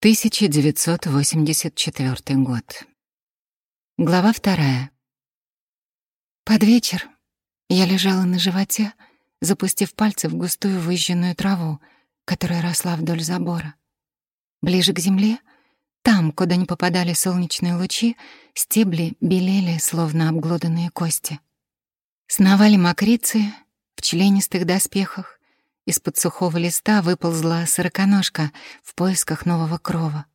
1984 год. Глава вторая. Под вечер я лежала на животе, запустив пальцы в густую выжженную траву, которая росла вдоль забора. Ближе к земле, там, куда не попадали солнечные лучи, стебли белели, словно обглоданные кости. Сновали мокрицы в членистых доспехах, из-под сухого листа выползла сороконожка в поисках нового крова.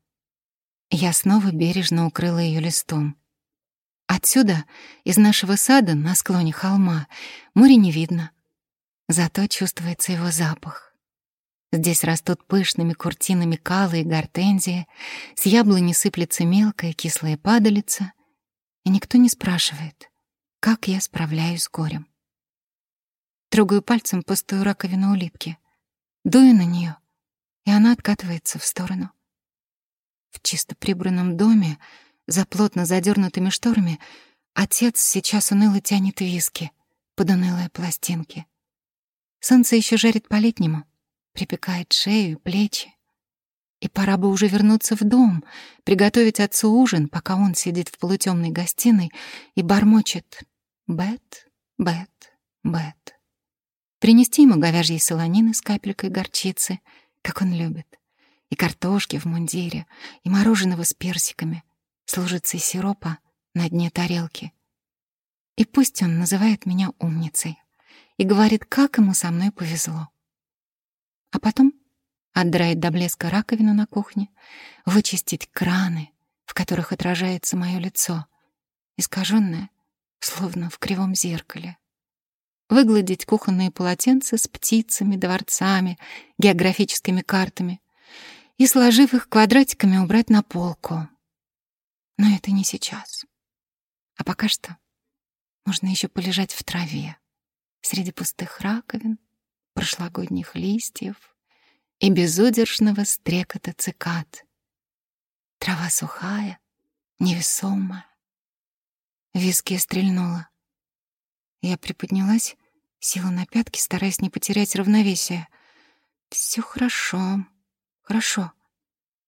Я снова бережно укрыла ее листом. Отсюда, из нашего сада на склоне холма, море не видно. Зато чувствуется его запах. Здесь растут пышными куртинами калы и гортензии, с яблони сыплется мелкая кислая падалица, и никто не спрашивает, как я справляюсь с горем. Трогаю пальцем пустую раковину улитки. Дую на нее, и она откатывается в сторону. В чисто прибранном доме, за плотно задернутыми шторами, отец сейчас уныло тянет виски под унылые пластинки. Солнце еще жарит по-летнему, припекает шею и плечи. И пора бы уже вернуться в дом, приготовить отцу ужин, пока он сидит в полутемной гостиной и бормочет «Бет, Бет, Бет» принести ему говяжьей солонины с капелькой горчицы, как он любит, и картошки в мундире, и мороженого с персиками, с лужицей сиропа на дне тарелки. И пусть он называет меня умницей и говорит, как ему со мной повезло. А потом отдрает до блеска раковину на кухне, вычистить краны, в которых отражается мое лицо, искаженное, словно в кривом зеркале выгладить кухонные полотенца с птицами, дворцами, географическими картами и, сложив их квадратиками, убрать на полку. Но это не сейчас. А пока что можно еще полежать в траве среди пустых раковин, прошлогодних листьев и безудержного стрекота цикад. Трава сухая, невесомая. Виски стрельнула. Я приподнялась Села на пятки, стараясь не потерять равновесие. Все хорошо, хорошо.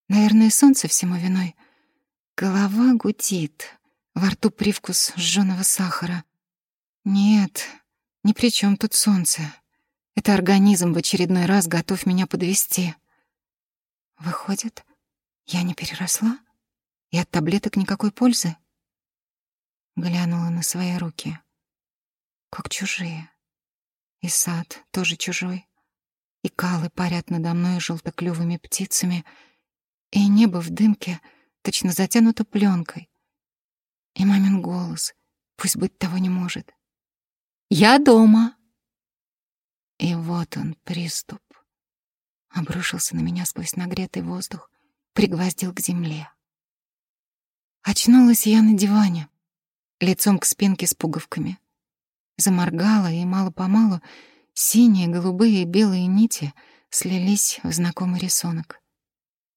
Наверное, солнце всему виной. Голова гудит, во рту привкус сжёного сахара. Нет, ни при чем тут солнце. Это организм в очередной раз готов меня подвести. Выходит, я не переросла? И от таблеток никакой пользы? Глянула на свои руки. Как чужие. И сад тоже чужой. И калы парят надо мной желтоклювыми птицами. И небо в дымке точно затянуто пленкой. И мамин голос, пусть быть того не может. «Я дома!» И вот он, приступ. Обрушился на меня сквозь нагретый воздух, пригвоздил к земле. Очнулась я на диване, лицом к спинке с пуговками. Заморгала, и мало-помалу синие, голубые и белые нити слились в знакомый рисунок.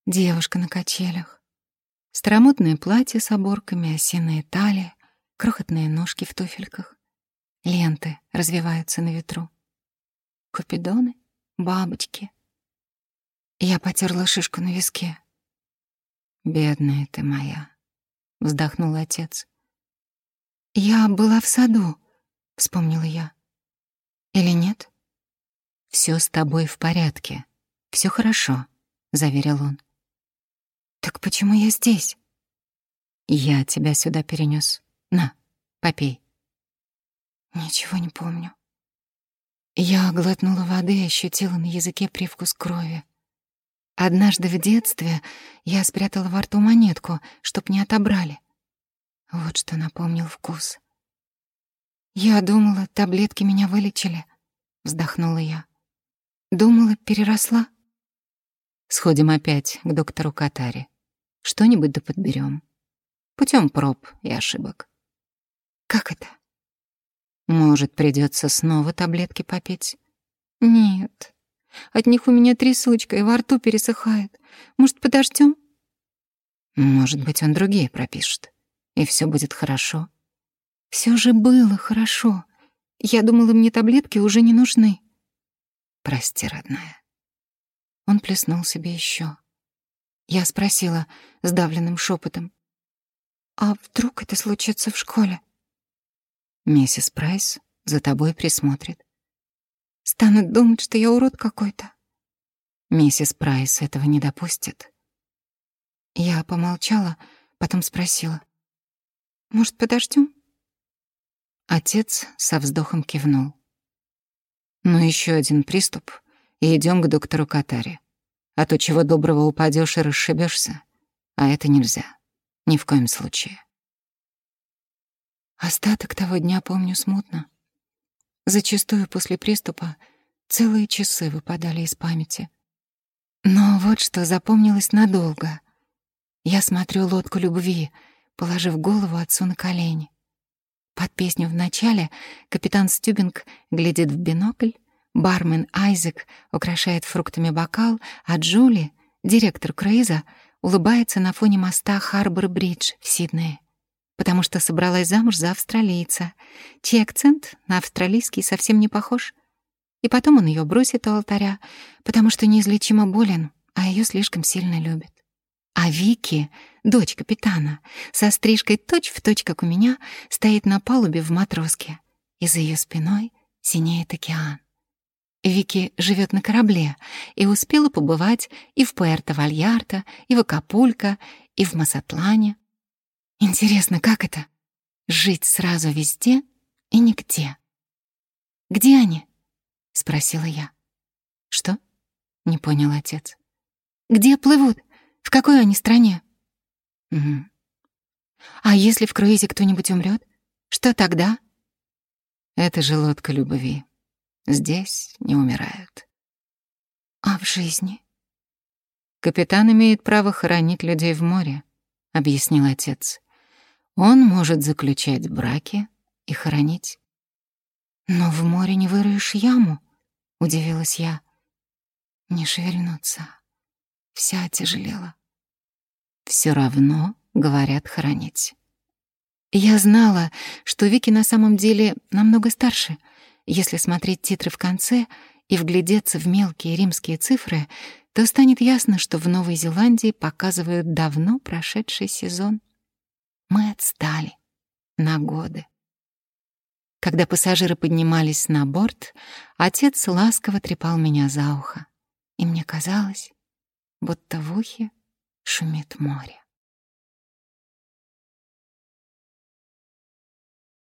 Девушка на качелях. Старомодное платье с оборками, осиные талии, крохотные ножки в туфельках. Ленты развиваются на ветру. Купидоны, бабочки. Я потерла шишку на виске. «Бедная ты моя», — вздохнул отец. «Я была в саду», вспомнила я. Или нет? Все с тобой в порядке. Все хорошо, заверил он. Так почему я здесь? Я тебя сюда перенес. На, попей. Ничего не помню. Я глотнула воды и ощутила на языке привкус крови. Однажды в детстве я спрятала во рту монетку, чтоб не отобрали. Вот что напомнил вкус. «Я думала, таблетки меня вылечили», — вздохнула я. «Думала, переросла». «Сходим опять к доктору Катари. Что-нибудь да подберем. Путем проб и ошибок». «Как это?» «Может, придется снова таблетки попить?» «Нет. От них у меня трясучка и во рту пересыхает. Может, подождем? «Может быть, он другие пропишет, и все будет хорошо». Все же было хорошо. Я думала, мне таблетки уже не нужны. Прости, родная. Он плеснул себе еще. Я спросила сдавленным шепотом. «А вдруг это случится в школе?» «Миссис Прайс за тобой присмотрит». «Станут думать, что я урод какой-то». «Миссис Прайс этого не допустит». Я помолчала, потом спросила. «Может, подождем? Отец со вздохом кивнул. «Ну, еще один приступ, и идем к доктору Катаре. А то чего доброго упадешь и расшибешься, а это нельзя. Ни в коем случае». Остаток того дня помню смутно. Зачастую после приступа целые часы выпадали из памяти. Но вот что запомнилось надолго. Я смотрю лодку любви, положив голову отцу на колени. Под песню в начале капитан Стюбинг глядит в бинокль, бармен Айзек украшает фруктами бокал, а Джули, директор круиза, улыбается на фоне моста Харбор-Бридж в Сиднее потому что собралась замуж за австралийца, чей акцент на австралийский совсем не похож. И потом он ее бросит у алтаря, потому что неизлечимо болен, а ее слишком сильно любит. А Вики, дочь капитана, со стрижкой точь-в-точь, как у меня, стоит на палубе в матроске, и за ее спиной синеет океан. Вики живет на корабле и успела побывать и в Пуэрто-Вальярто, и в Акапулько, и в Масатлане, Интересно, как это? Жить сразу везде и нигде. «Где они?» — спросила я. «Что?» — не понял отец. «Где плывут? В какой они стране?» «Угу». «А если в круизе кто-нибудь умрет? Что тогда?» «Это же лодка любви. Здесь не умирают». «А в жизни?» «Капитан имеет право хоронить людей в море», — объяснил отец. Он может заключать браки и хоронить. «Но в море не выроешь яму», — удивилась я. «Не шевельнуться». Вся тяжелела. Все равно, говорят, хоронить. Я знала, что Вики на самом деле намного старше. Если смотреть титры в конце и вглядеться в мелкие римские цифры, то станет ясно, что в Новой Зеландии показывают давно прошедший сезон. Мы отстали на годы. Когда пассажиры поднимались на борт, отец ласково трепал меня за ухо, и мне казалось, будто в ухе шумит море.